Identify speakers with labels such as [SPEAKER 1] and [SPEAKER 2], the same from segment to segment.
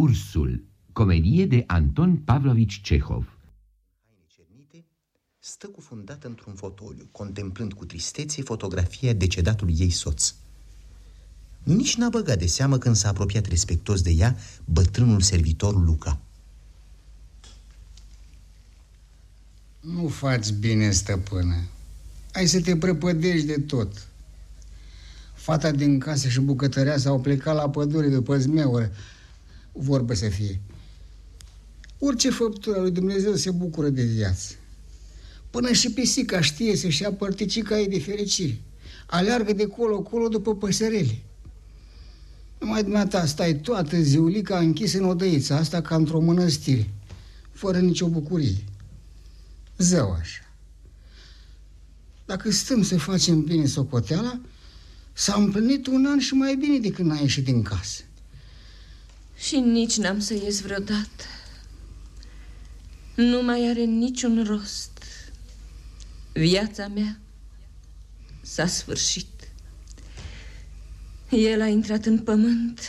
[SPEAKER 1] Ursul, comedie de Anton Pavlovici Cehov
[SPEAKER 2] stă cufundată într-un fotoliu, contemplând cu tristețe fotografia decedatului ei soț. Nici n-a băgat de seamă când s-a apropiat respectos de ea bătrânul servitor Luca.
[SPEAKER 3] Nu faci bine, stăpână. Ai să te prăpădești de tot. Fata din casă și bucătărea s-au plecat la pădure după zmeură. Vorbă să fie. Orice făptură lui Dumnezeu se bucură de viață. Până și pisica știe să-și ia părticica ei de fericire. Aleargă de colo-colo după păsărele. Numai dumneata stai toată ziulica închisă în odăița asta ca într-o mănăstire, fără nicio bucurie. Zău așa. Dacă stăm să facem bine socoteala, s-a împlinit un an și mai bine decât n-a ieșit din casă.
[SPEAKER 4] Și nici n-am să ies vreodată. Nu mai are niciun rost. Viața mea s-a sfârșit. El a intrat în pământ.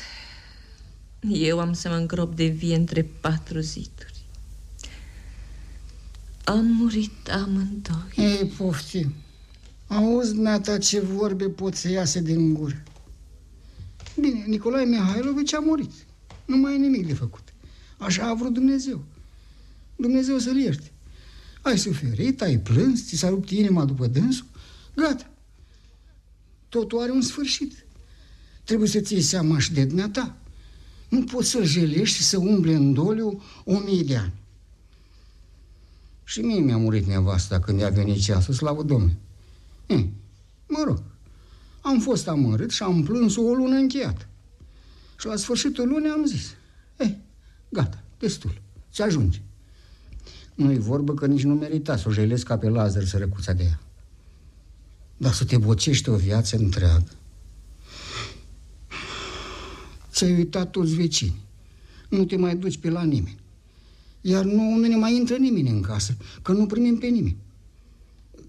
[SPEAKER 4] Eu am să mă îngrop de vie între patru ziduri. Am murit amândoi.
[SPEAKER 3] Ei, poftim. Auzi, nata, ce vorbe pot să iasă din gură. Bine, Nicolae Mihailovici a murit. Nu mai e nimic de făcut. Așa a vrut Dumnezeu. Dumnezeu să-l ierte. Ai suferit, ai plâns, ți s-a rupt inima după dânsul, gata. Totul are un sfârșit. Trebuie să ții seama și de dumneata. Nu poți să-l jelești și să umble în doliu o mie de ani. Și mie mi-a murit nevasta când i-a venit ceasul, slavă Domnului. E, mă rog, am fost amărât și am plâns o lună încheiată. Și la sfârșitul lunii am zis, e, gata, destul, ți ajunge. Nu-i vorbă că nici nu merita să o jelezi ca pe Lazar sărăcuța de ea. Dar să te bocești o viață întreagă. Ți-ai uitat toți vecini. Nu te mai duci pe la nimeni. Iar nu, nu ne mai intră nimeni în casă, că nu primim pe nimeni.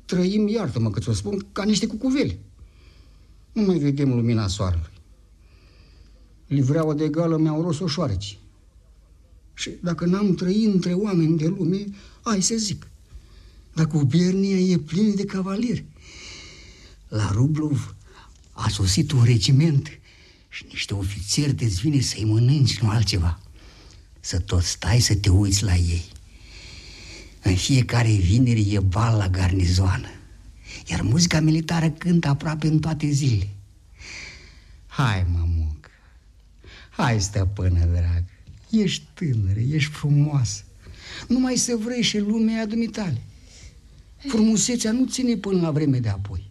[SPEAKER 3] Trăim, iartă-mă că ți-o spun, ca niște cucuvele. Nu mai vedem lumina soarelui. Livreaua de gală mi-au ros o șoareci. Și dacă n-am trăit între oameni de lume, ai să zic. Dar gubernia e plin de cavalieri. La Rublov a sosit un regiment și niște ofițeri de vine să-i mănânci, nu altceva. Să tot stai să te uiți la ei. În fiecare vineri e bal la garnizoană, iar muzica militară cântă aproape în toate zile. Hai, mămuc, hai, stăpână dragă, Ești tânără, ești frumoasă. Numai să vrei și lumea dumitale. Frumusețea nu ține până la vreme de apoi.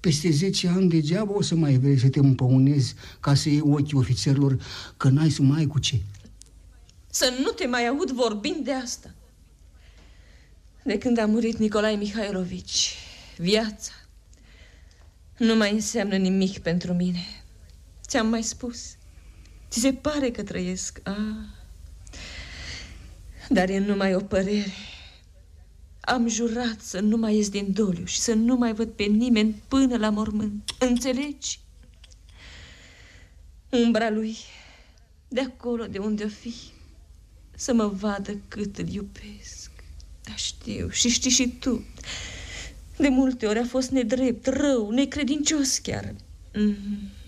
[SPEAKER 3] Peste 10 ani degeaba o să mai vrei să te împăunezi ca să iei ochii ofițerilor că n-ai să mai ai cu ce.
[SPEAKER 4] Să nu te mai aud vorbind de asta. De când a murit Nicolae Mihailovici, viața nu mai înseamnă nimic pentru mine. Ți-am mai spus. Ți se pare că trăiesc? Ah. Dar e numai o părere. Am jurat să nu mai ies din doliu și să nu mai văd pe nimeni până la mormânt. Înțelegi? Umbra lui, de acolo de unde o fi, să mă vadă cât îl iubesc. Dar știu și știi și tu. De multe ori a fost nedrept, rău, necredincios chiar. Mm -hmm.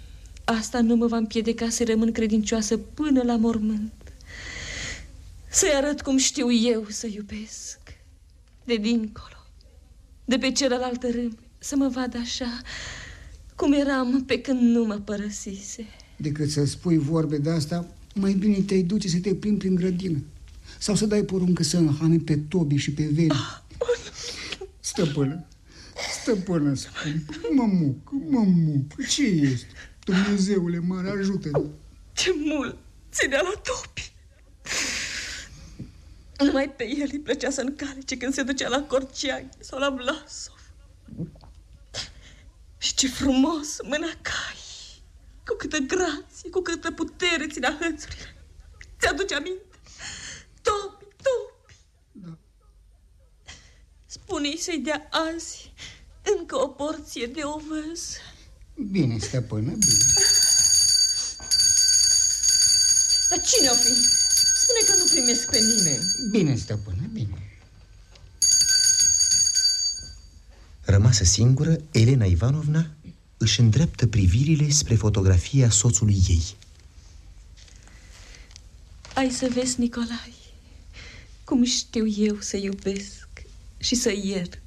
[SPEAKER 4] Asta nu mă va împiedica să rămân credincioasă până la mormânt. Să-i arăt cum știu eu să iubesc. De dincolo, de pe celălalt râm, să mă vad așa cum eram pe când nu mă părăsise.
[SPEAKER 3] Decât să spui vorbe de asta, mai bine te-ai duce să te plimbi prin grădină. Sau să dai poruncă să înhame pe Tobi și pe Veli. Ah, Stăpână, stăpână, spune, mă muc, mă muc, ce este? Dumnezeule mare, ajută-ne!
[SPEAKER 4] Ce mult ținea la topi! Numai pe el îi plăcea să încalece când se ducea la Corciani sau la Vlasov. Și ce frumos mâna cai! Cu câtă grație, cu câtă putere ținea hățurile. Ți-aduce aminte? Topi, topi! Da. Spune-i să-i dea azi încă o porție de ovăz.
[SPEAKER 3] Bine, stăpână, bine.
[SPEAKER 4] Dar cine o fi? Spune că nu primesc pe nimeni.
[SPEAKER 3] Bine, stăpână, bine.
[SPEAKER 2] Rămasă singură, Elena Ivanovna își îndreaptă privirile spre fotografia soțului ei.
[SPEAKER 4] Ai să vezi, Nicolai, cum știu eu să iubesc și să iert.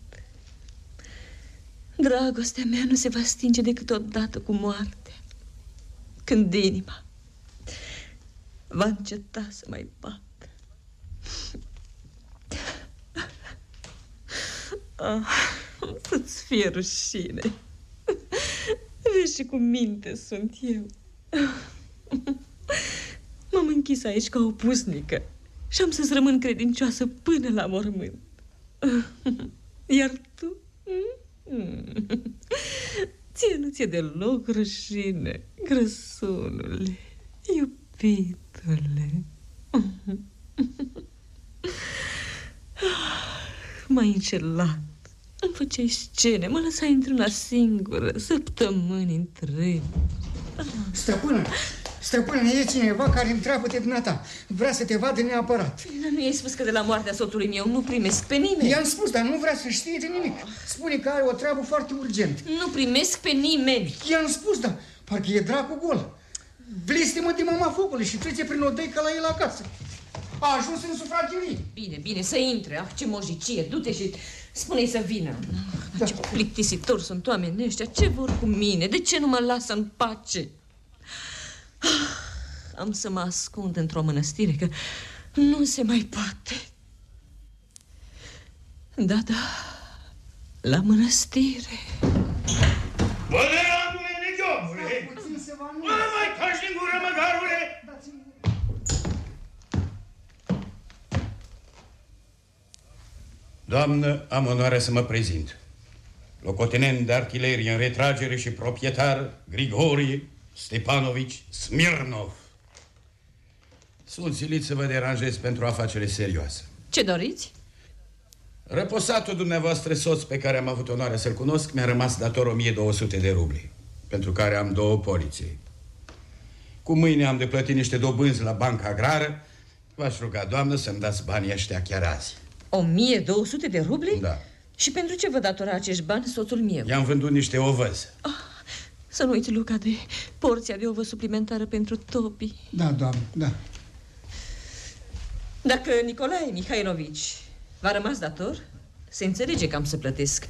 [SPEAKER 4] Dragostea mea nu se va stinge decât odată cu moartea, când inima va înceta să mai bată. Ah, să-ți fie rușine. Vezi și cu minte sunt eu. M-am închis aici ca o pusnică și am să-ți rămân credincioasă până la mormânt. Iar tu? Ție nu ți-e deloc rușine, grăsunule, iubitule. M-ai încelat. Îmi făceai scene, mă lăsai într-una singură, săptămâni întregi.
[SPEAKER 3] Stăpână, stăpână, e cineva care întreabă de dumneata. Vrea să te vadă neapărat.
[SPEAKER 4] Dar nu i-ai spus că de la moartea soțului meu nu primesc pe nimeni?
[SPEAKER 3] I-am spus, dar nu vrea să știe de nimic. Spune că are o treabă foarte urgent.
[SPEAKER 4] Nu primesc pe nimeni.
[SPEAKER 3] I-am spus, dar parcă e dracu gol. Blestemă de mama focului și trece prin odăi ca la el acasă. A ajuns în sufragerie.
[SPEAKER 4] Bine, bine, să intre. Ah, ce mojicie. Du-te și spune-i să vină. Da. Ce plictisitor sunt oamenii ăștia. Ce vor cu mine? De ce nu mă lasă în pace? Ah, am să mă ascund într-o mănăstire, că nu se mai poate. Da, da, la mănăstire.
[SPEAKER 5] Bădărandule, nechiomule! Mă mai taci din gură, măgarule! Doamnă, am onoarea să mă prezint. Locotenent de artilerie în retragere și proprietar Grigorie Stepanovici Smirnov. Sunt silit să vă deranjez pentru afacere serioasă.
[SPEAKER 4] Ce doriți?
[SPEAKER 5] Răposatul dumneavoastră soț pe care am avut onoarea să-l cunosc mi-a rămas dator 1200 de rubli, pentru care am două poliții. Cu mâine am de plătit niște dobânzi la banca agrară. V-aș ruga, doamnă, să-mi dați banii ăștia chiar azi.
[SPEAKER 4] 1200 de rubli?
[SPEAKER 5] Da.
[SPEAKER 4] Și pentru ce vă datora acești bani soțul meu?
[SPEAKER 5] I-am vândut niște ovăzi.
[SPEAKER 4] Ah, să nu uiți, Luca, de porția de ovă suplimentară pentru Topi.
[SPEAKER 3] Da, doamnă, da.
[SPEAKER 4] Dacă Nicolae Mihailovici v-a rămas dator, se înțelege că am să plătesc.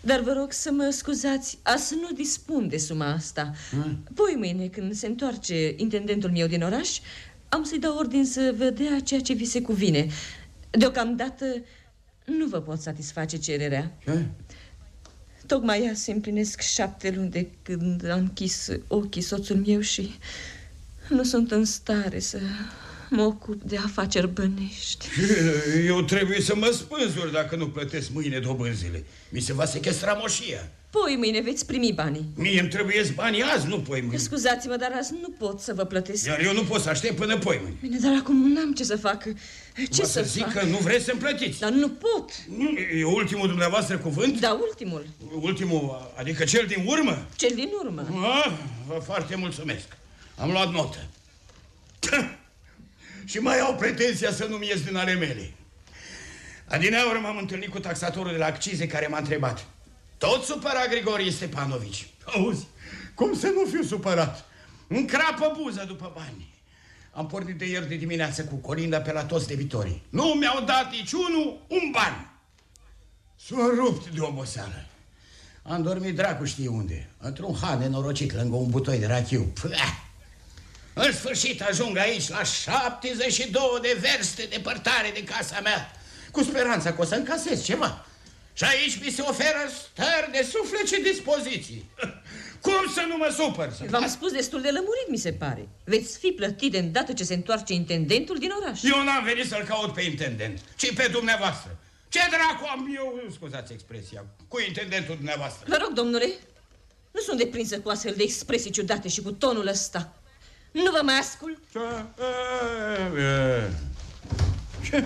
[SPEAKER 4] Dar vă rog să mă scuzați, a să nu dispun de suma asta. Hmm? Poi mâine, când se întoarce intendentul meu din oraș, am să-i dau ordin să vă dea ceea ce vi se cuvine. Deocamdată nu vă pot satisface cererea.
[SPEAKER 5] Ce?
[SPEAKER 4] Tocmai azi se împlinesc șapte luni de când a închis ochii soțul meu și nu sunt în stare să mă ocup de afaceri bănești.
[SPEAKER 5] Eu trebuie să mă spânzur dacă nu plătesc mâine dobânzile. Mi se va sequestra moșia.
[SPEAKER 4] Poi mâine veți primi banii.
[SPEAKER 5] Mie îmi trebuie banii azi, nu poi mâine.
[SPEAKER 4] Scuzați-mă, dar azi nu pot să vă plătesc.
[SPEAKER 5] Iar eu nu pot să aștept până poi mâine.
[SPEAKER 4] Bine, dar acum n-am ce să fac. Ce
[SPEAKER 5] Mă
[SPEAKER 4] să,
[SPEAKER 5] să zic
[SPEAKER 4] fac?
[SPEAKER 5] că nu vreți să-mi plătiți.
[SPEAKER 4] Dar nu pot.
[SPEAKER 5] Nu, e ultimul dumneavoastră cuvânt?
[SPEAKER 4] Da, ultimul.
[SPEAKER 5] Ultimul, adică cel din urmă?
[SPEAKER 4] Cel din urmă.
[SPEAKER 5] Ah, vă foarte mulțumesc. Am luat notă. Și mai au pretenția să nu-mi ies din ale mele. Adineaură m-am întâlnit cu taxatorul de la accize care m-a întrebat. Tot supărat Grigorie Stepanovici. Auzi, cum să nu fiu supărat? Încrapă buza după bani. Am pornit de ieri de dimineață cu colinda pe la toți debitorii. Nu mi-au dat niciunul un ban. S-a rupt de oboseală. Am dormit dracu știe unde. Într-un han nenorocit lângă un butoi de rachiu. Păi, În sfârșit ajung aici la 72 de verste depărtare de casa mea. Cu speranța că o să încasez ceva. Și aici mi se oferă stări de suflet și dispoziții. Cum să nu mă supăr? Să
[SPEAKER 4] V-am spus destul de lămurit, mi se pare. Veți fi plătit de îndată ce se întoarce intendentul din oraș.
[SPEAKER 5] Eu n-am venit să-l caut pe intendent, ci pe dumneavoastră. Ce dracu am eu, scuzați expresia, cu intendentul dumneavoastră?
[SPEAKER 4] Vă rog, domnule, nu sunt deprinsă cu astfel de expresii ciudate și cu tonul ăsta. Nu vă mai ascult.
[SPEAKER 5] Ce? E, e. Ce?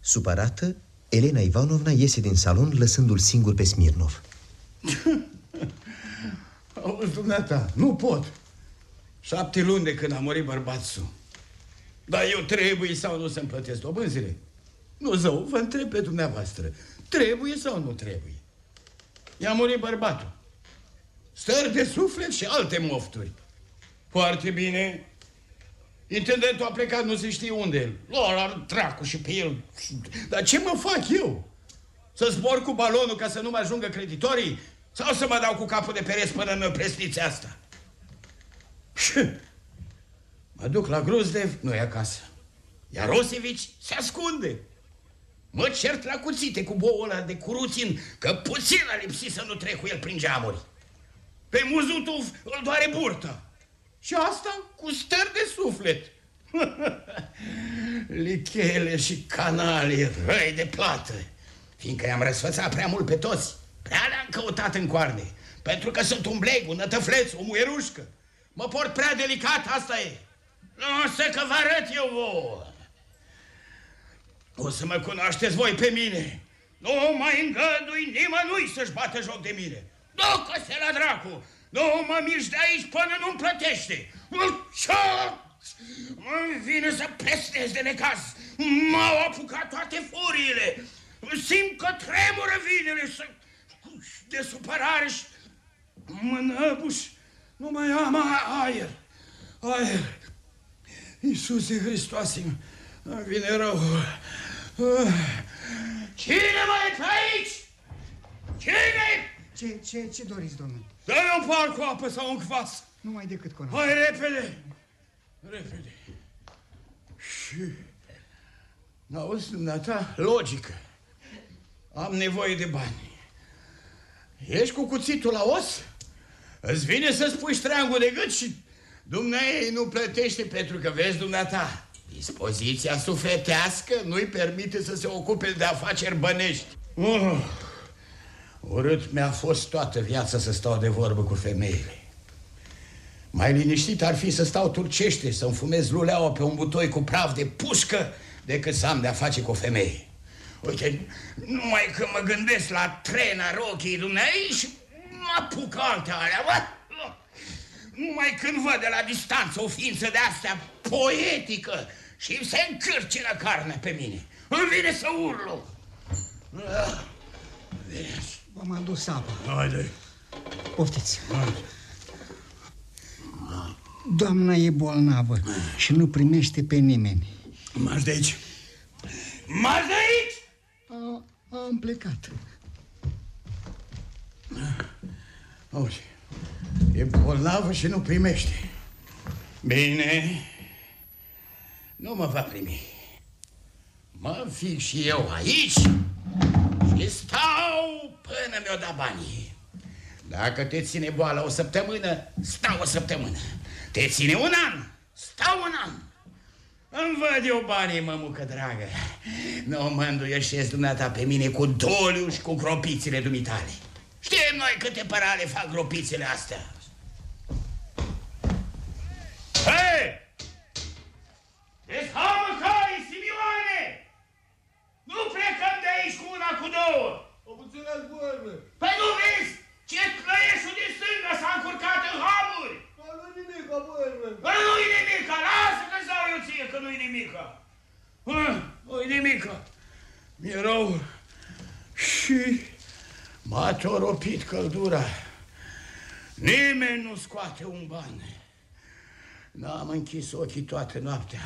[SPEAKER 2] Supărată, Elena Ivanovna iese din salon lăsându-l singur pe Smirnov.
[SPEAKER 5] Auzi, dumneata, nu pot. Șapte luni de când a murit bărbatul. Dar eu trebuie sau nu să-mi plătesc dobânzile? Nu, zău, vă întreb pe dumneavoastră. Trebuie sau nu trebuie? I-a murit bărbatul. Stări de suflet și alte mofturi. Foarte bine. Intendentul a plecat nu se știe unde. Lor, ar dracu și pe el. Dar ce mă fac eu? Să zbor cu balonul ca să nu mă ajungă creditorii? Sau să mă dau cu capul de pereți până în presnița asta? Și mă duc la Gruzdev, nu e acasă. Iar Rosevici se ascunde. Mă cert la cuțite cu boul ăla de curuțin, că puțin a lipsit să nu trec cu el prin geamuri. Pe muzutuf îl doare burta. Și asta cu stări de suflet. Lichele și canale răi de plată. Fiindcă i-am răsfățat prea mult pe toți. Prea le-am căutat în coarne. Pentru că sunt un bleg, un nătăfleț, o muierușcă. Mă port prea delicat, asta e. Nu să că vă arăt eu vouă. O să mă cunoașteți voi pe mine. Nu mai îngădui nimănui să-și bată joc de mine. Ducă-se la dracu! Nu mă mișc de aici până nu-mi plătește! Mă vine să presnez de necaz! M-au apucat toate furiile! Simt că tremură vinele să... de supărare și mă năbuș. Nu mai am aer. Aer. Iisuse Hristoase, vine rău. Cine mai e pe aici? Cine?
[SPEAKER 3] Ce, ce, ce doriți, domnule?
[SPEAKER 5] Dă-mi un par cu apă sau un cvas.
[SPEAKER 3] Numai decât cu
[SPEAKER 5] Hai repede. Repede. Și... N-auzi, dumneata, logică. Am nevoie de bani. Ești cu cuțitul la os? Îți vine să spui ștreangul de gât și dumneai nu plătește pentru că vezi dumneata. Dispoziția sufletească nu-i permite să se ocupe de afaceri bănești. Oh, urât mi-a fost toată viața să stau de vorbă cu femeile. Mai liniștit ar fi să stau turcește, să-mi fumez luleaua pe un butoi cu praf de pușcă decât să am de-a face cu o femeie. Uite, numai că mă gândesc la trena rochii dumneai și mă apuc alte alea, bă? Numai când văd de la distanță o ființă de astea poetică și se încârcină carne pe mine. Îmi vine să urlu.
[SPEAKER 3] V-am adus apă.
[SPEAKER 5] Haide.
[SPEAKER 3] Poftiți.
[SPEAKER 5] Haide.
[SPEAKER 3] Doamna e bolnavă și nu primește pe nimeni.
[SPEAKER 5] Marș de aici. Marș de aici!
[SPEAKER 3] A, am plecat.
[SPEAKER 5] Auzi, e bolnavă și nu primește. Bine, nu mă va primi. Mă fic și eu aici și stau până mi-o da banii. Dacă te ține boala o săptămână, stau o săptămână. Te ține un an, stau un an. Îmi văd eu banii, mămucă dragă. Nu mă înduieșezi dumneata pe mine cu doliu și cu gropițile dumitale. Știm noi câte parale fac gropițele astea. Hei! Deshamă cai, Simioane! Nu plecăm de aici cu una, cu două!
[SPEAKER 6] O puțină vorbă.
[SPEAKER 5] Păi nu vezi? Ce clăieșul din stânga s-a încurcat în hamuri!
[SPEAKER 6] Bă, nu-i nimic, vorbă.
[SPEAKER 5] Bă, nu-i nimica, lasă că zau eu ție că nu-i nimica. Bă, nu-i nimica. Mi-e rău și m-a toropit căldura. Nimeni nu scoate un ban. N-am închis ochii toată noaptea.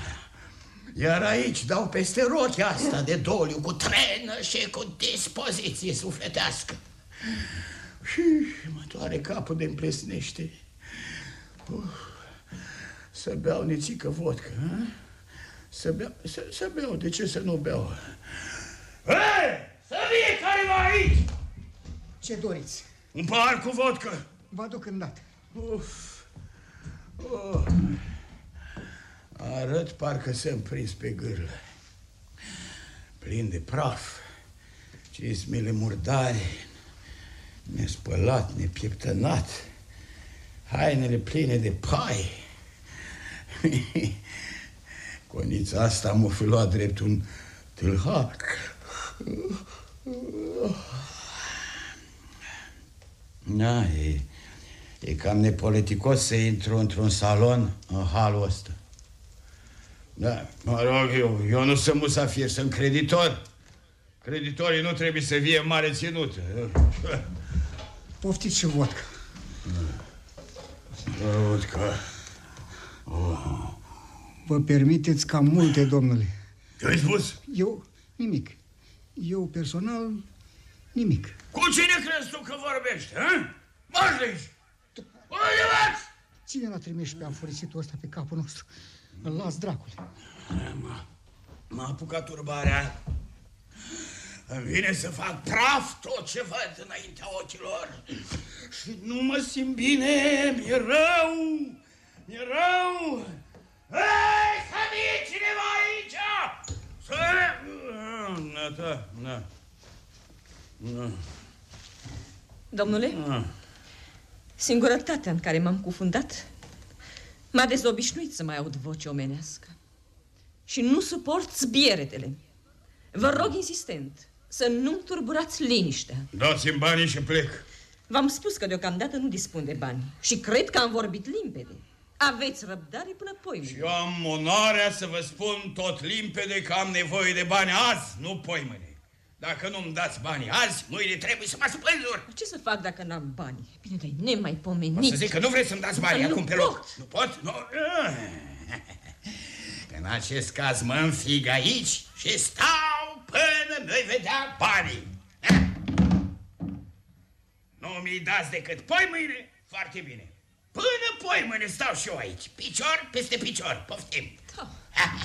[SPEAKER 5] Iar aici dau peste rochia asta de doliu cu trenă și cu dispoziție sufletească. Și mă doare capul de împlesnește. Uh, să beau nițică vodcă, ha? Să beau, să, să beau, de ce să nu beau? Hei, să vie careva aici!
[SPEAKER 3] Ce doriți?
[SPEAKER 5] Un pahar cu vodcă!
[SPEAKER 3] Vă aduc îndată.
[SPEAKER 5] Uf. Oh. Arăt parcă sunt prins pe gârlă. Plin de praf, cismele murdare, nespălat, nepieptănat, hainele pline de pai. Conița asta m-a fi luat drept un tâlhar. Da, e, E cam nepoliticos să intru într-un salon în halul ăsta. Da, mă rog, eu, eu nu sunt musafir, sunt creditor. Creditorii nu trebuie să fie mare ținută.
[SPEAKER 3] Poftiți și vodka.
[SPEAKER 5] Vodka.
[SPEAKER 3] Vă permiteți cam multe, domnule.
[SPEAKER 5] Ce-ai spus?
[SPEAKER 3] Eu, nimic. Eu, personal, nimic.
[SPEAKER 5] Cu cine crezi tu că vorbești, hă? Marși de aici! Uite,
[SPEAKER 3] Cine l-a trimis pe amforisitul ăsta pe capul nostru? Îl las dracule.
[SPEAKER 5] M-a apucat turbarea. Îmi vine să fac praf tot ce văd înaintea ochilor. Și nu mă simt bine, mi-e rău, mi-e rău. Hei, să vii cineva aici! Să... Na, da, na. Na.
[SPEAKER 4] Domnule,
[SPEAKER 5] Ah.
[SPEAKER 4] singurătatea în care m-am cufundat m-a dezobișnuit să mai aud voce omenească. Și nu suport zbieretele. Vă rog insistent să nu turburați liniștea.
[SPEAKER 5] Dați-mi banii și plec.
[SPEAKER 4] V-am spus că deocamdată nu dispun de bani și cred că am vorbit limpede. Aveți răbdare până poimine.
[SPEAKER 5] Eu am onoarea să vă spun tot limpede că am nevoie de bani azi, nu poimâine. Dacă nu-mi dați banii azi, mâine trebuie să mă spânzur.
[SPEAKER 4] Ce să fac dacă n-am bani? Bine, dar e
[SPEAKER 5] O
[SPEAKER 4] nemaipomenit.
[SPEAKER 5] să zic că nu vreți să-mi dați banii
[SPEAKER 4] Dar nu
[SPEAKER 5] acum pe
[SPEAKER 4] pot.
[SPEAKER 5] loc. Nu pot? Nu. În acest caz mă înfig aici și stau până nu-i vedea banii. Nu mi-i dați decât poi mâine? Foarte bine. Până poi mâine stau și eu aici. Picior peste picior. Poftim.
[SPEAKER 4] Da.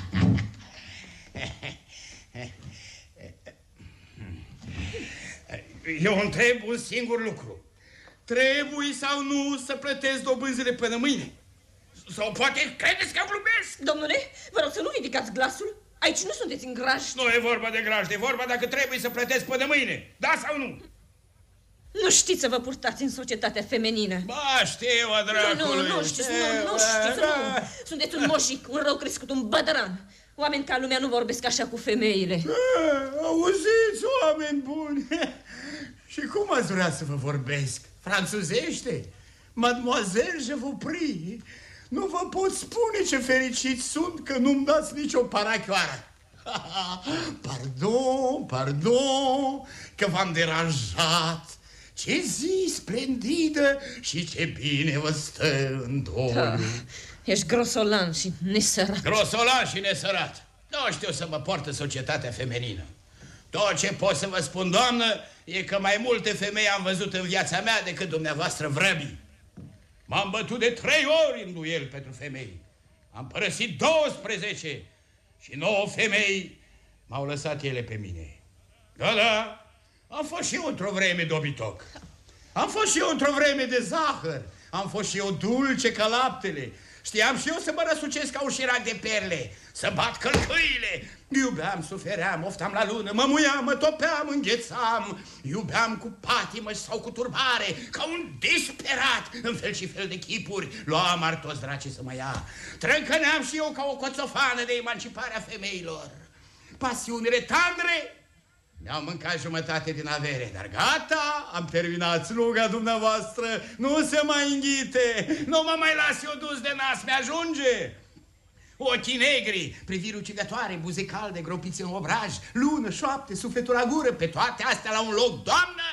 [SPEAKER 5] Eu întreb un singur lucru. Trebuie sau nu să plătesc dobânzile până mâine? Sau poate credeți că glumesc?
[SPEAKER 4] Domnule, vă rog să nu ridicați glasul. Aici nu sunteți în graj.
[SPEAKER 5] Nu e vorba de graj, de vorba dacă trebuie să plătesc până mâine. Da sau nu?
[SPEAKER 4] Nu știți să vă purtați în societatea feminină.
[SPEAKER 5] Ba, știu, a
[SPEAKER 4] Nu,
[SPEAKER 5] dracului.
[SPEAKER 4] nu, nu știți, nu, nu știți, nu. Sunteți un moșic, un rău crescut, un bădăran. Oameni ca lumea nu vorbesc așa cu femeile.
[SPEAKER 5] Auziți, oameni buni. Și cum ați vrea să vă vorbesc? Franțuzește? Mademoiselle, je vous prie. Nu vă pot spune ce fericit sunt că nu-mi dați nicio parachioară. Pardon, pardon, că v-am deranjat. Ce zi splendidă și ce bine vă stă în doliu.
[SPEAKER 4] Da, ești grosolan și nesărat.
[SPEAKER 5] Grosolan și nesărat. Nu știu să mă poartă societatea feminină. Tot ce pot să vă spun, doamnă, e că mai multe femei am văzut în viața mea decât dumneavoastră vrăbii. M-am bătut de trei ori în duel pentru femei. Am părăsit 12 și 9 femei m-au lăsat ele pe mine. Da, da, am fost și eu într-o vreme dobitoc. Am fost și eu într-o vreme de zahăr. Am fost și eu dulce ca laptele. Știam și eu să mă răsucesc ca un șirac de perle, să bat călcâile. Iubeam, sufeream, oftam la lună, mă muiam, mă topeam, înghețam. Iubeam cu patimă sau cu turbare, ca un disperat, în fel și fel de chipuri. Luam martos draci să mă ia. Trâncăneam și eu ca o coțofană de emanciparea femeilor. Pasiunile tandre mi-au mâncat jumătate din avere, dar gata, am terminat sluga dumneavoastră, nu se mai înghite, nu mă mai las eu dus de nas, mi-ajunge. Ochii negri, priviri ucigătoare, buze calde, gropiți în obraj, lună, șoapte, sufletul la gură, pe toate astea la un loc, doamnă,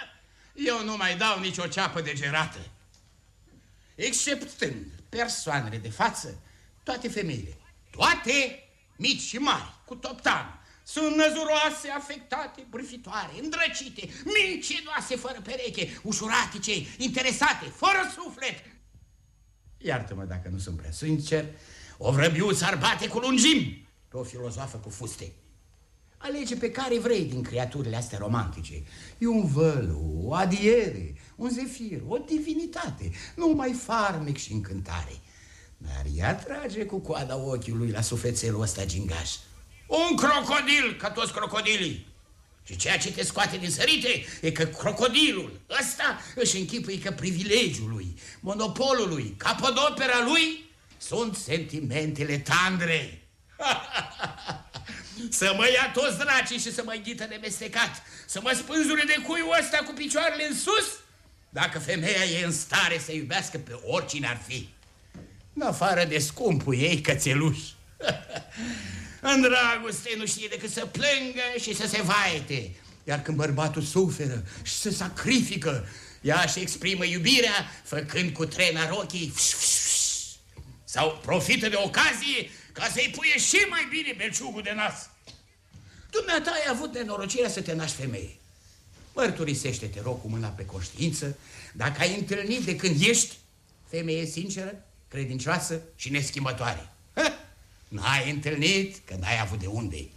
[SPEAKER 5] eu nu mai dau nicio ceapă de gerată. Exceptând persoanele de față, toate femeile, toate mici și mari, cu toptan, sunt năzuroase, afectate, bârfitoare, îndrăcite, mincinoase fără pereche, ușuratice, interesate, fără suflet. Iartă-mă dacă nu sunt prea sincer, o vrăbiuță ar bate cu lungim pe o filozofă cu fuste. Alege pe care vrei din creaturile astea romantice. E un vălu, o adiere, un zefir, o divinitate, numai farmec și încântare. Dar ea trage cu coada ochiului la sufletelul ăsta gingaș. Un crocodil, ca toți crocodilii. Și ceea ce te scoate din sărite e că crocodilul ăsta își închipui că privilegiul lui, monopolul lui, capodopera lui sunt sentimentele tandre. să mă ia toți dracii și să mă înghită de mestecat, să mă spânzure de cuiul ăsta cu picioarele în sus, dacă femeia e în stare să iubească pe oricine ar fi. În afară de scumpul ei cățeluș. în dragoste nu știe decât să plângă și să se vaete. Iar când bărbatul suferă și se sacrifică, ea și exprimă iubirea făcând cu trena rochii sau profită de ocazie ca să-i puie și mai bine belciugul de nas. Dumneata ai avut nenorocirea să te naști femeie. Mărturisește, te rog, cu mâna pe conștiință, dacă ai întâlnit de când ești femeie sinceră, credincioasă și neschimbătoare. N-ai întâlnit că n-ai avut de unde.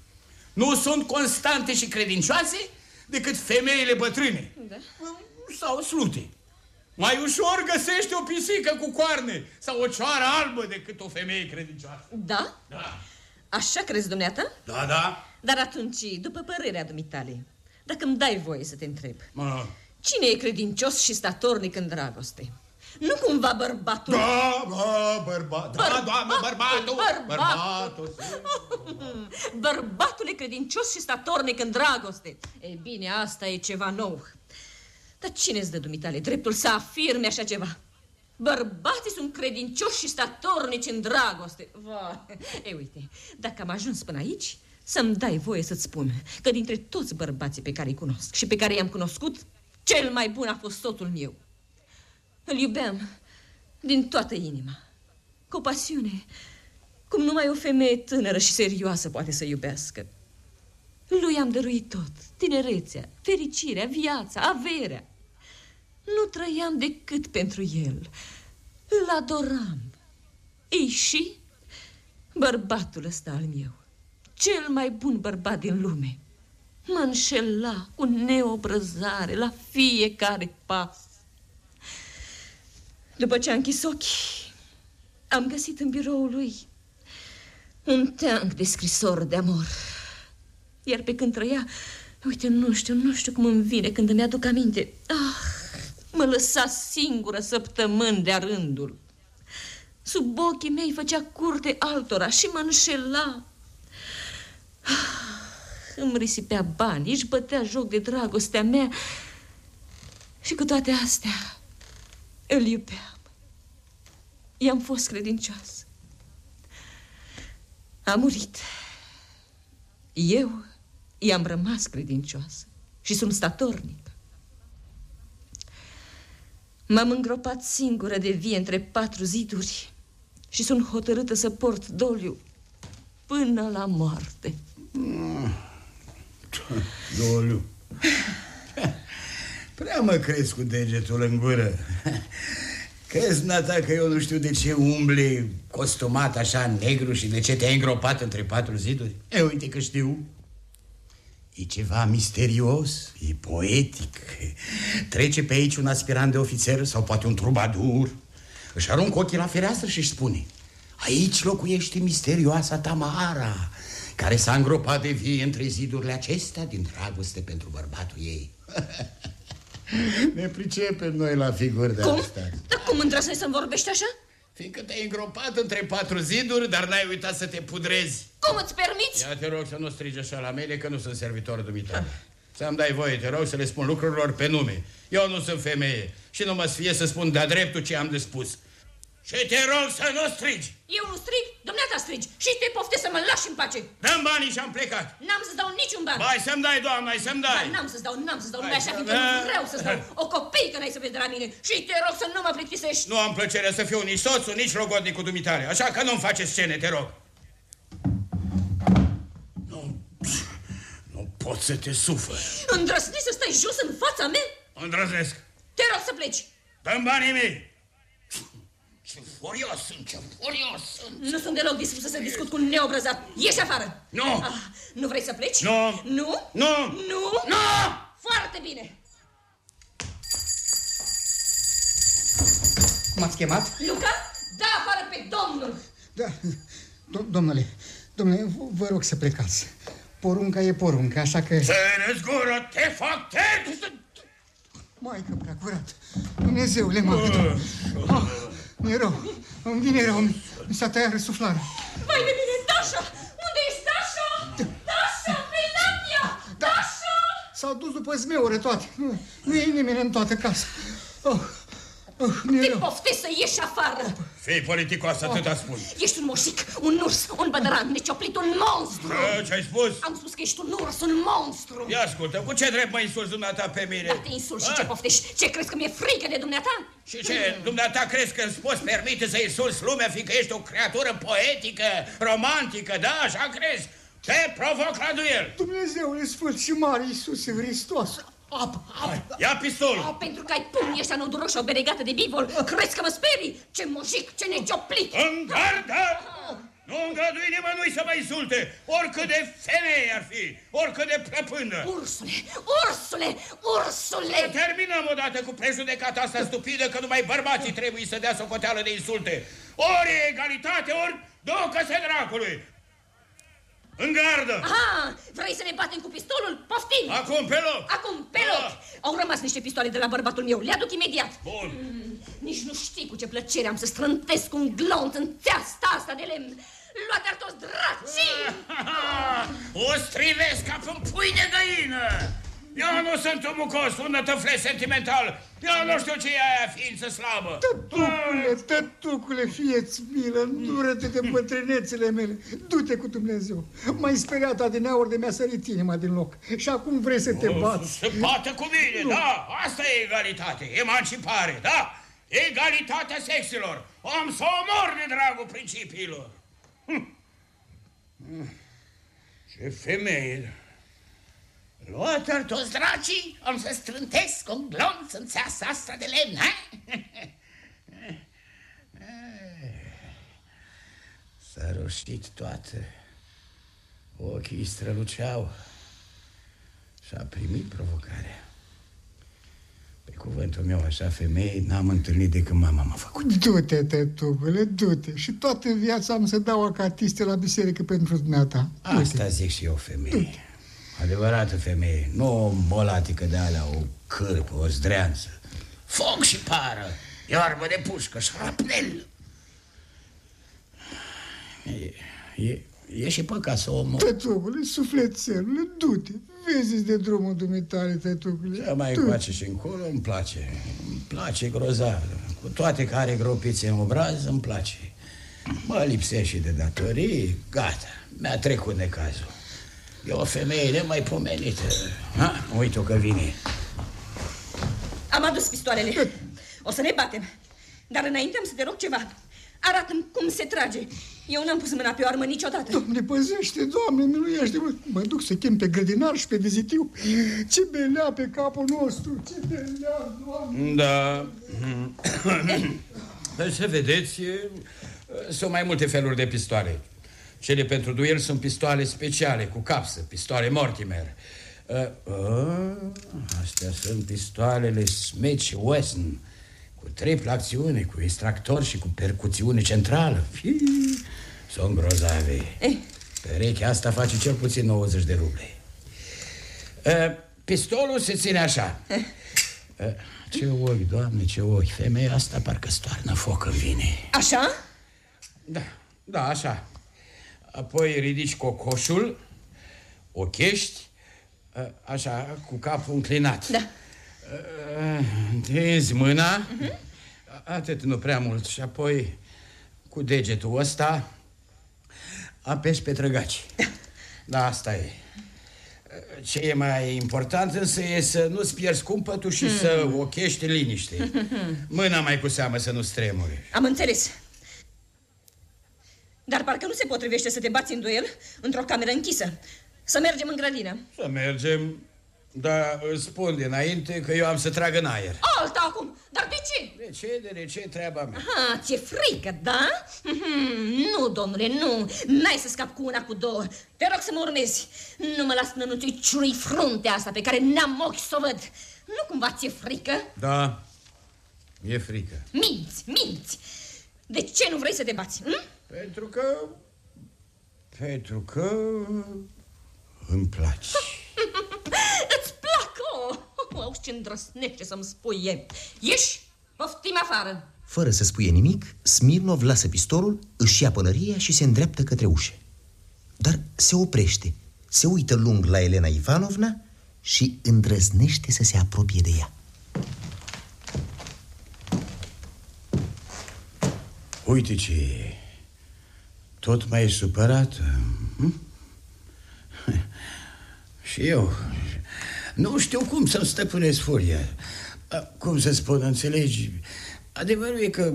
[SPEAKER 5] Nu sunt constante și credincioase decât femeile bătrâne.
[SPEAKER 4] Da.
[SPEAKER 5] Sau slute. Mai ușor găsești o pisică cu coarne sau o cioară albă decât o femeie credincioasă.
[SPEAKER 4] Da?
[SPEAKER 5] Da.
[SPEAKER 4] Așa crezi dumneata?
[SPEAKER 5] Da, da.
[SPEAKER 4] Dar atunci, după părerea dumitale, dacă îmi dai voie să te întreb,
[SPEAKER 5] Mă.
[SPEAKER 4] cine e credincios și statornic în dragoste? Nu cumva bărbatul?
[SPEAKER 5] Da, da, bărbat. Da,
[SPEAKER 4] Bărbatul,
[SPEAKER 5] doamnă, bărbatul.
[SPEAKER 4] bărbatul.
[SPEAKER 5] Bărbatul.
[SPEAKER 4] Bărbatul e credincios și statornic în dragoste. E bine, asta e ceva nou. Dar cine îți dă dumitale dreptul să afirme așa ceva? Bărbații sunt credincioși și statornici în dragoste. Va. E, uite, dacă am ajuns până aici, să-mi dai voie să-ți spun că dintre toți bărbații pe care îi cunosc și pe care i-am cunoscut, cel mai bun a fost soțul meu. Îl iubeam din toată inima, cu o pasiune, cum numai o femeie tânără și serioasă poate să iubească. Lui am dăruit tot, tinerețea, fericirea, viața, averea. Nu trăiam decât pentru el. Îl adoram. Ei și bărbatul ăsta al meu, cel mai bun bărbat din lume, mă înșela cu neobrăzare la fiecare pas. După ce a închis ochii, am găsit în biroul lui un teanc de scrisori de amor. Iar pe când trăia, uite, nu știu, nu știu cum îmi vine când îmi aduc aminte. Ah, mă lăsa singură săptămâni de-a rândul. Sub ochii mei făcea curte altora și mă înșela. Ah, îmi risipea bani, își bătea joc de dragostea mea și cu toate astea îl iubeam. I-am fost credincioasă. A murit. Eu i-am rămas credincioasă și sunt statornic. M-am îngropat singură de vie între patru ziduri și sunt hotărâtă să port doliu până la moarte.
[SPEAKER 5] Doliu. Prea mă crezi cu degetul în gură. Crezi, Nata, că eu nu știu de ce umbli costumat așa negru și de ce te-ai îngropat între patru ziduri? E, uite că știu. E ceva misterios, e poetic. Trece pe aici un aspirant de ofițer sau poate un trubadur. Își aruncă ochii la fereastră și își spune Aici locuiește misterioasa Tamara, care s-a îngropat de vie între zidurile acestea din dragoste pentru bărbatul ei. ne pricepem noi la figuri de
[SPEAKER 4] Cum?
[SPEAKER 5] astea.
[SPEAKER 4] Dar cum îndrăznești să-mi vorbești așa?
[SPEAKER 5] Fiindcă te-ai îngropat între patru ziduri, dar n-ai uitat să te pudrezi.
[SPEAKER 4] Cum îți permiți?
[SPEAKER 5] Ia te rog să nu strigi așa la mele, că nu sunt servitor dumitale. Să-mi dai voie, te rog, să le spun lucrurilor pe nume. Eu nu sunt femeie și nu mă sfie să spun de-a dreptul ce am de spus. Și te rog să nu strigi!
[SPEAKER 4] Eu nu strig, dumneata strigi și te pofte să mă lași în pace.
[SPEAKER 5] Dăm banii și am plecat.
[SPEAKER 4] N-am să-ți dau niciun ban.
[SPEAKER 5] Bai, să-mi dai, doamna, să-mi
[SPEAKER 4] Dar
[SPEAKER 5] dai.
[SPEAKER 4] n-am să-ți dau, n-am să-ți dau,
[SPEAKER 5] Hai
[SPEAKER 4] numai așa
[SPEAKER 5] să-
[SPEAKER 4] fiindcă nu
[SPEAKER 5] da.
[SPEAKER 4] vreau să-ți dau. O copeică n-ai să vezi de la mine și te rog să nu mă plictisești.
[SPEAKER 5] Nu am plăcerea să fiu nici soțul, nici logodnicul dumitale, așa că nu-mi face scene, te rog. Nu, nu pot să te sufăr.
[SPEAKER 4] Îndrăsni să stai jos în fața mea?
[SPEAKER 5] Îndrăznesc.
[SPEAKER 4] Te rog să pleci.
[SPEAKER 5] Dăm banii mei. Ce furios sunt, ce furios sunt.
[SPEAKER 4] Nu sunt deloc dispusă să discut cu un neobrăzat. Ieși afară.
[SPEAKER 5] Nu.
[SPEAKER 4] Ah, nu vrei să pleci?
[SPEAKER 5] Nu.
[SPEAKER 4] Nu?
[SPEAKER 5] Nu.
[SPEAKER 4] Nu?
[SPEAKER 5] Nu!
[SPEAKER 4] Foarte bine.
[SPEAKER 3] M-ați chemat?
[SPEAKER 4] Luca, da afară pe domnul.
[SPEAKER 3] Da, do- domnule, domnule, v- vă rog să plecați. Porunca e porunca, așa că...
[SPEAKER 5] Ține-ți gură, te fac te...
[SPEAKER 3] Maică prea curat, Dumnezeule, mă oh, Mi-e rău, îmi vine rău, mi mi s-a tăiat răsuflarea.
[SPEAKER 4] Vai de mine, Dașa! Unde ești, Dașa? Dașa, Melania!
[SPEAKER 3] Da. S-au dus după zmeură toate. Nu, nu e nimeni în toată casa. Oh, oh,
[SPEAKER 4] Te
[SPEAKER 3] mi-e rău.
[SPEAKER 4] poftesc să ieși afară.
[SPEAKER 5] Fii politicoasă, atâta spun.
[SPEAKER 4] Ești un moșic, un urs, un bădăran, necioplit, un monstru.
[SPEAKER 5] Bă, Ce ai spus?
[SPEAKER 4] Am spus că ești un urs, un monstru.
[SPEAKER 5] Ia ascultă, cu ce drept mă insulți dumneata pe mine?
[SPEAKER 4] Dar te insulți și
[SPEAKER 5] A?
[SPEAKER 4] ce poftești? Ce crezi că mi-e frică de dumneata?
[SPEAKER 5] Și ce, dumneata crezi că îți poți permite să insulți lumea fiindcă ești o creatură poetică, romantică, da? Așa crezi? Te provoc la duel!
[SPEAKER 3] Dumnezeule Sfânt și Mare Iisuse Hristos, apă, apă.
[SPEAKER 5] Ia pistolul!
[SPEAKER 4] Oh, pentru că ai pumnii ăștia năduroși și o beregată de bivol, crezi că mă sperii? Ce mojic, ce necioplit!
[SPEAKER 5] În gardă! Nu îngădui nimănui să mă insulte, oricât de femeie ar fi, oricât de plăpândă.
[SPEAKER 4] Ursule, ursule, ursule!
[SPEAKER 5] Să terminăm odată cu prejudecata asta stupidă că numai bărbații trebuie să dea socoteală de insulte. Ori e egalitate, ori ducă-se dracului. În gardă!
[SPEAKER 4] Aha, vrei să ne batem cu pistolul? Poftim!
[SPEAKER 5] Acum pe loc!
[SPEAKER 4] Acum, pe loc! Au rămas niște pistoale de la bărbatul meu, le aduc imediat.
[SPEAKER 5] Bun.
[SPEAKER 4] Nici nu știi cu ce plăcere am să strântesc un glonț în țeasta asta de lemn. Luate-ar toți dracii!
[SPEAKER 5] o strivesc ca pe un pui de găină! Eu nu sunt un mucos, un nătăfle sentimental. Eu nu știu ce e aia ființă slabă.
[SPEAKER 3] Tătucule, tătucule, fie-ți milă, dură-te de bătrânețele mele, du-te cu Dumnezeu. M-ai speriat adineauri de mi-a sărit inima din loc și acum vrei să te
[SPEAKER 5] O,
[SPEAKER 3] bați.
[SPEAKER 5] Se bată cu mine, da, asta e egalitate, emancipare, da? Egalitatea sexilor. Am să omor de dragul principiilor. Hm. Ce femeie!
[SPEAKER 7] Luat-ar toți dracii, am să strântesc un glonț în țeasa asta de lemn, ha? S-a roșit toată. Ochii îi străluceau și a primit provocarea. Pe cuvântul meu, așa femeie, n-am întâlnit de când mama m-a făcut.
[SPEAKER 3] Du-te, tătucule, du-te. Și toată viața am să dau acatiste la biserică pentru dumneata.
[SPEAKER 7] Asta zic și eu, femeie. Adevărată femeie, nu o molatică de alea, o cârpă, o zdreanță. Foc și pară, iarbă de pușcă, șrapnel. E, e, e și păcat să omor.
[SPEAKER 3] Tătucule, sufletelule, du-te. Vezi de drumul dumitale, tătucule.
[SPEAKER 7] Ce mai
[SPEAKER 3] Du-te.
[SPEAKER 7] încoace și încolo îmi place. Îmi place grozav. Cu toate care are gropițe în obraz, îmi place. Mă lipsește și de datorii, gata. Mi-a trecut necazul. E o femeie nemaipomenită. Ha? Uite-o că vine.
[SPEAKER 4] Am adus pistoalele. O să ne batem. Dar înainte am să te rog ceva. Arată-mi cum se trage. Eu n-am pus mâna pe o armă niciodată.
[SPEAKER 3] Doamne, păzește, Doamne, miluiește mă. mă duc să chem pe grădinar și pe vizitiu. Ce belea pe capul nostru, ce belea, Doamne.
[SPEAKER 5] Da. Să vedeți, e, sunt mai multe feluri de pistoale. Cele pentru duel sunt pistoale speciale, cu capsă, pistoale Mortimer. Uh, uh, astea sunt pistoalele Smith și Wesson, cu triplă acțiune, cu extractor și cu percuțiune centrală. Fii, sunt grozave.
[SPEAKER 4] Eh.
[SPEAKER 5] Perechea asta face cel puțin 90 de ruble. Uh, pistolul se ține așa. Uh, ce ochi, doamne, ce ochi. Femeia asta parcă stoarnă foc în vine.
[SPEAKER 4] Așa?
[SPEAKER 5] Da, da, așa. Apoi ridici cocoșul, ochești, ă, așa, cu capul înclinat.
[SPEAKER 4] Da.
[SPEAKER 5] Ă, Întinzi mâna, atât, nu prea mult. Și apoi, cu degetul ăsta, apeși pe trăgaci. Da, asta e. Ce e mai important însă e să nu-ți pierzi cumpătul și să ochești în liniște. Mâna mai cu seamă să nu stremuri.
[SPEAKER 4] Am înțeles. Dar parcă nu se potrivește să te bați în duel într-o cameră închisă. Să mergem în grădină.
[SPEAKER 5] Să mergem, dar îți spun dinainte că eu am să trag în aer.
[SPEAKER 4] Alta acum! Dar de ce?
[SPEAKER 5] De ce, de ce, treaba mea?
[SPEAKER 4] Aha, ți-e frică, da? Mhm, Nu, domnule, nu. N-ai să scap cu una, cu două. Te rog să mă urmezi. Nu mă las până nu ți ciui fruntea asta pe care n-am ochi să o văd. Nu cumva ți-e frică?
[SPEAKER 5] Da, e frică.
[SPEAKER 4] Minți, minți. De ce nu vrei să te bați? Hm?
[SPEAKER 5] Pentru că... Pentru că... Îmi place.
[SPEAKER 4] Îți plac, oh, O, Auzi ce îndrăsnește să-mi spui e. Ieși, poftim afară.
[SPEAKER 2] Fără să spuie nimic, Smirnov lasă pistolul, își ia pălăria și se îndreaptă către ușe. Dar se oprește, se uită lung la Elena Ivanovna și îndrăznește să se apropie de ea.
[SPEAKER 5] Uite ce e. Tot mai e supărat. Hm? Și eu nu știu cum să-mi stăpânesc furia. Cum să spun, înțelegi? Adevărul e că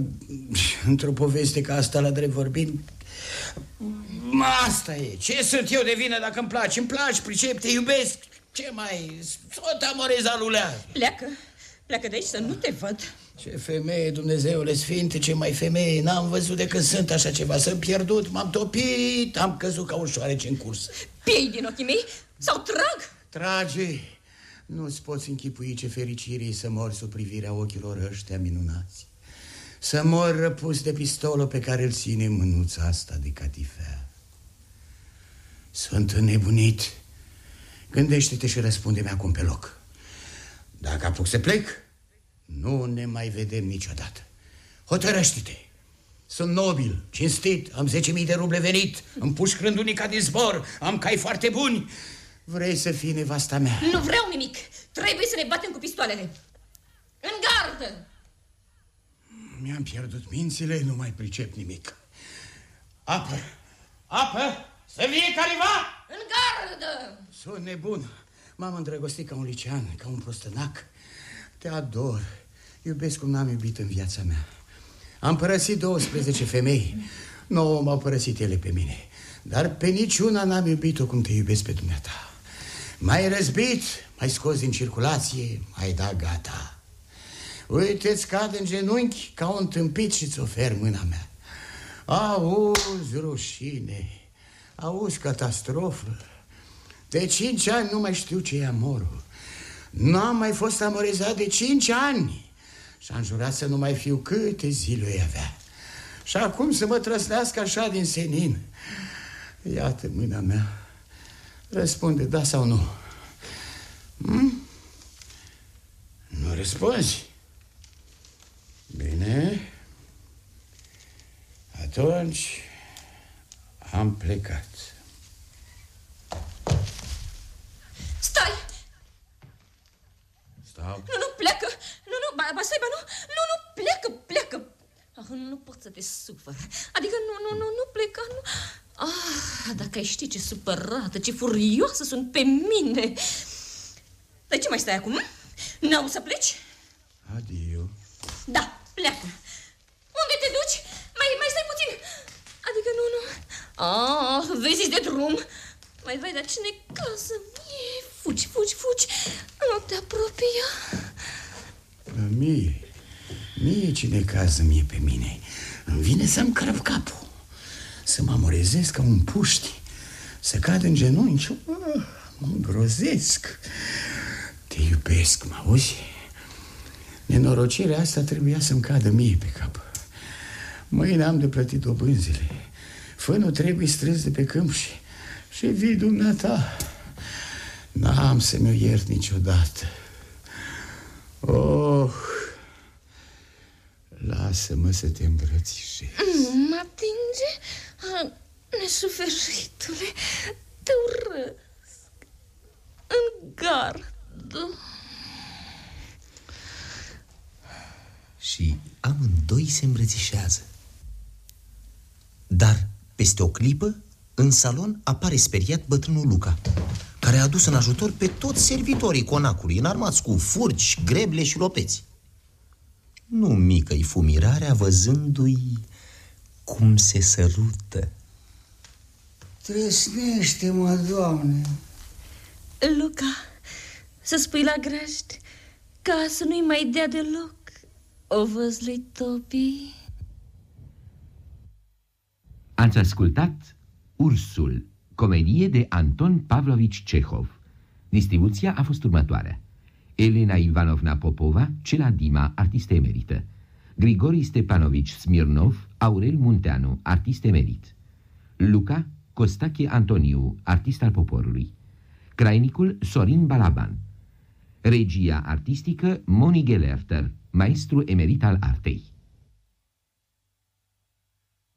[SPEAKER 5] într-o poveste ca asta, la drept vorbind, Asta e. Ce sunt eu de vină dacă îmi place? Îmi place, pricep, te iubesc. Ce mai... Să te amorez alulează.
[SPEAKER 4] Pleacă. Pleacă de aici să nu te văd.
[SPEAKER 5] Ce femeie, Dumnezeule Sfinte, ce mai femeie. N-am văzut de când sunt așa ceva. Sunt pierdut, m-am topit, am căzut ca un șoarece în curs.
[SPEAKER 4] Piei din ochii mei? Sau trag?
[SPEAKER 5] Trage! Nu-ți poți închipui ce fericire să mori sub privirea ochilor ăștia minunați. Să mor răpus de pistolul pe care îl ține mânuța asta de catifea. Sunt înnebunit. Gândește-te și răspunde-mi acum pe loc. Dacă apuc să plec nu ne mai vedem niciodată. Hotărăște-te. Sunt nobil, cinstit, am 10.000 de ruble venit, împușc rândunica din zbor, am cai foarte buni. Vrei să fii nevasta mea?
[SPEAKER 4] Nu vreau nimic. Trebuie să ne batem cu pistoalele. În gardă!
[SPEAKER 5] Mi-am pierdut mințile, nu mai pricep nimic. Apă! Apă! Să vie careva!
[SPEAKER 4] În gardă!
[SPEAKER 5] Sunt nebun. M-am îndrăgostit ca un licean, ca un prostănac. Te ador. Iubesc cum n-am iubit în viața mea. Am părăsit 12 femei. Nu m-au părăsit ele pe mine. Dar pe niciuna n-am iubit-o cum te iubesc pe dumneata. M-ai răzbit, mai scos din circulație, mai da gata. Uite-ți cad în genunchi ca un tâmpit și-ți ofer mâna mea. Auzi, rușine, auzi, catastrofă. De cinci ani nu mai știu ce e amorul. N-am mai fost amorizat de cinci ani. Și am jurat să nu mai fiu câte zile îi avea. Și acum să mă trăsnească așa din senin. Iată mâna mea. Răspunde da sau nu? Hm? Nu răspunzi? Bine. Atunci am plecat
[SPEAKER 4] Stau. Nu, nu, pleacă. Nu, nu, ba, ba stai, ba, nu, nu, nu, pleacă, pleacă. Ah, nu pot să te sufăr. Adică nu, nu, nu, nu pleca, nu. Ah, dacă ai ști ce supărată, ce furioasă sunt pe mine. Dar ce mai stai acum? N-au să pleci?
[SPEAKER 5] Adio.
[SPEAKER 4] Da, pleacă. Unde te duci? Mai, mai stai puțin. Adică nu, nu. Ah, vezi de drum. Mai vai, dar cine casă mie? Fugi, fugi, fugi. Nu te apropia.
[SPEAKER 5] Mie, mie cine cază mie pe mine. Îmi vine să-mi crăv capul. Să mă amorezesc ca un puști. Să cad în genunchi. Mă îngrozesc. Te iubesc, mă auzi? Nenorocirea asta trebuia să-mi cadă mie pe cap. Mâine am de plătit dobânzile. Fânul trebuie strâns de pe câmp și și vii dumneata N-am să mi-o iert niciodată. Oh Lasă-mă să te îmbrățișez.
[SPEAKER 4] Mă atinge? Nesuferitule Te urăsc În gardă.
[SPEAKER 2] Și amândoi se îmbrățișează. Dar peste o clipă în salon apare speriat bătrânul Luca, care a adus în ajutor pe toți servitorii conacului, înarmați cu furci, greble și lopeți. Nu mică-i fumirarea văzându-i cum se sărută.
[SPEAKER 3] Trăsnește-mă, Doamne!
[SPEAKER 4] Luca, să spui la grajd ca să nu-i mai dea deloc o văzlui Topi.
[SPEAKER 1] Ați ascultat Ursul, comedie de Anton Pavlovici Cehov. Distribuția a fost următoarea. Elena Ivanovna Popova, Cela Dima, artist emerită. Grigori Stepanovici Smirnov, Aurel Munteanu, artist emerit. Luca Costache Antoniu, artist al poporului. Crainicul Sorin Balaban. Regia artistică Moni Gelerter, maestru emerit al artei.